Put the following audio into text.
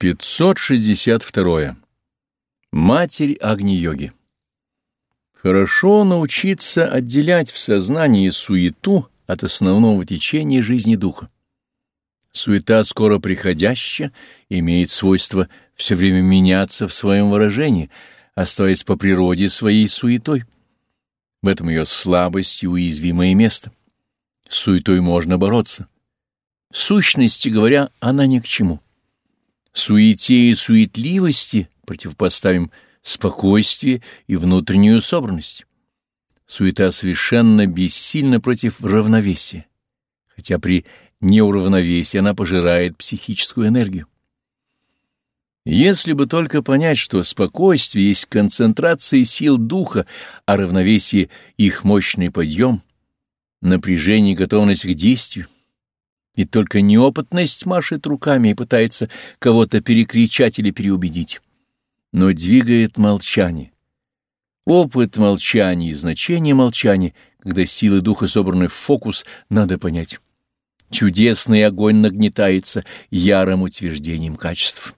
562. Матерь Агни-йоги. Хорошо научиться отделять в сознании суету от основного течения жизни духа. Суета скоро приходящая имеет свойство все время меняться в своем выражении, оставаясь по природе своей суетой. В этом ее слабость и уязвимое место. С суетой можно бороться. В сущности говоря, она ни к чему. Суете и суетливости противопоставим спокойствие и внутреннюю собранность. Суета совершенно бессильна против равновесия, хотя при неуравновесии она пожирает психическую энергию. Если бы только понять, что спокойствие есть концентрация сил духа, а равновесие — их мощный подъем, напряжение и готовность к действию, и только неопытность машет руками и пытается кого-то перекричать или переубедить. Но двигает молчание. Опыт молчания и значение молчания, когда силы духа собраны в фокус, надо понять. Чудесный огонь нагнетается ярым утверждением качеств.